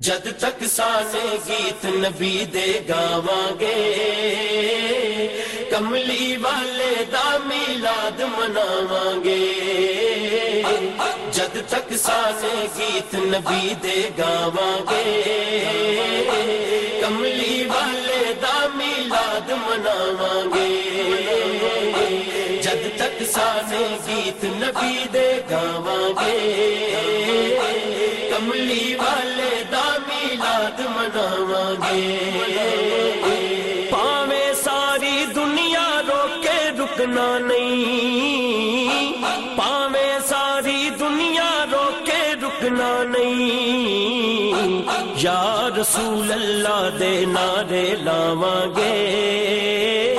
جد تک سانے گیت نبی دے گاواں گے۔ کملی والے دا میلاد مناواں گے۔ جد تک سانے گیت نبی دے گاواں گے۔ کملی والے دا میلاد مناواں گے۔ جد تک سانے گیت نبی دے گاواں گے۔ کملی والے پاویں ساری دنیا روکے رکنا نہیں۔ پاویں ساری دنیا روکے رکنا نہیں۔ یا رسول اللہ دے نعرے لاو گے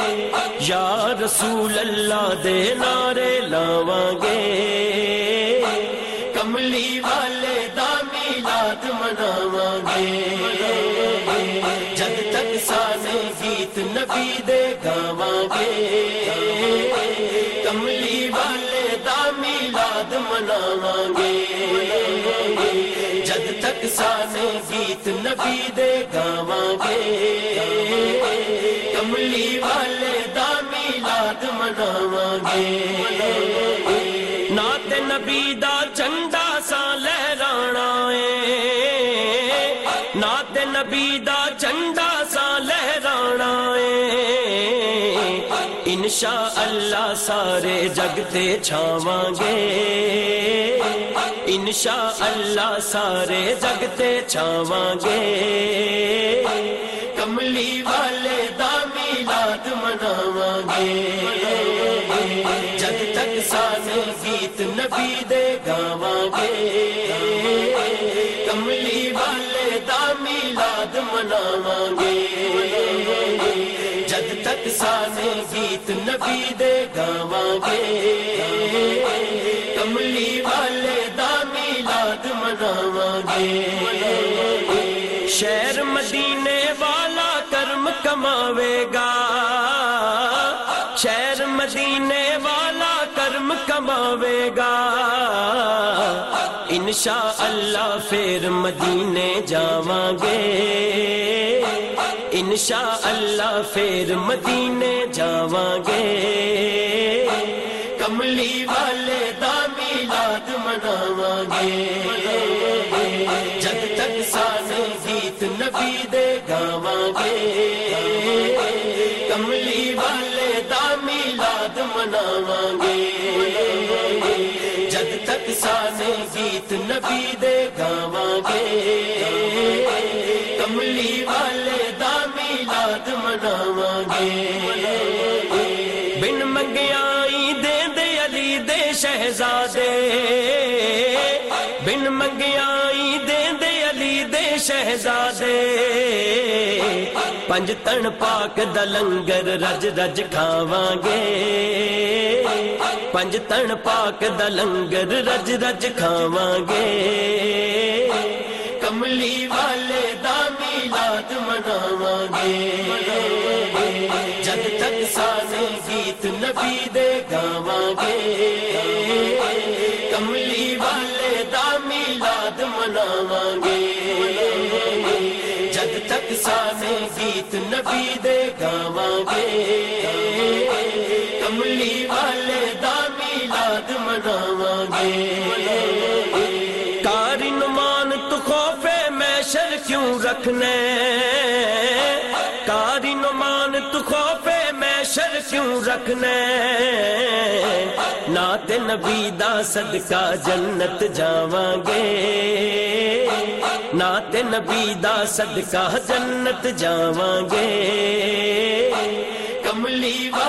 یا رسول اللہ دے نعرے لاواں گے آزاد مناو گے جب تک سارے گیت نبی دے گاوا گے کملی والے دامی لاد مناو گے جب تک سارے گیت نبی دے گاوا گے کملی والے دامی لاد مناو گے نبی دا جھنڈا سا لہرانا ہے۔ انشاء اللہ سارے جگتے تے چھاواں گے۔ انشاء اللہ سارے جگتے تے گے۔ کملی والے دا میلاد مناواں گے۔ جگ تک سارے گیت نبی دے گاواں گے۔ قدم نہ مانگے جد تک سانے گیت نبی دے گا گے کملی والے دامی لاد منا گے شہر مدینے والا کرم کماوے گا۔ شہر مدینے والا کرم کماوے گا۔ انشاء اللہ پھر مدینے جاواں گے۔ انشاء اللہ پھر مدینے جاواں گے۔ کملی والے دا میلاد مناواں گے۔ جب تک سانے گیت نبی دے گاواں گے۔ کملی والے دا میلاد مناواں گے۔ تک سانے گیت نبی دے گاواں گے۔ کملی والے دا میلاد مناواں گے۔ بن منگیائی دے دے علی دے شہزادے۔ بن منگیائی دے دے علی دے شہزادے۔ پنج تن پاک دلنگر رج رج کھاواں گے۔ ਪੰਜ ਤਣ ਪਾਕ ਦਾ ਲੰਗਰ ਰਜ ਰਜ ਖਾਵਾਂਗੇ। ਕਮਲੀ ਵਾਲੇ ਦਾ ਮਿਲਾਦ ਮਨਾਵਾਂਗੇ। ਜਦ ਤੱਕ ਸਾਨੇ ਗੀਤ ਨਬੀ ਦੇ ਗਾਵਾਂਗੇ। ਕਮਲੀ ਵਾਲੇ ਦਾ ਮਿਲਾਦ ਮਨਾਵਾਂਗੇ। ਜਦ ਤੱਕ ਸਾਨੇ ਗੀਤ ਨਬੀ ਦੇ ਗਾਵਾਂਗੇ। ਕਮਲੀ یاد مان گے کاری تو خوف میشر کیوں رکھنے؟ کاری مان تو خوف میشر کیوں رکھنے؟ نات نبی دا صدقہ جنت جاواں گے۔ نات نبی دا صدقہ جنت جاواں گے۔ کملی وا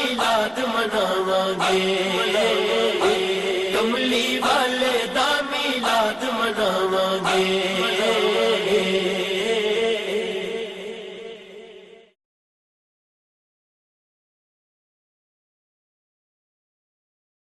میلاد مناو گے کملی والے دا میلاد مناو گے